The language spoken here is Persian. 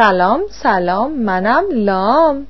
سلام سلام منم لام.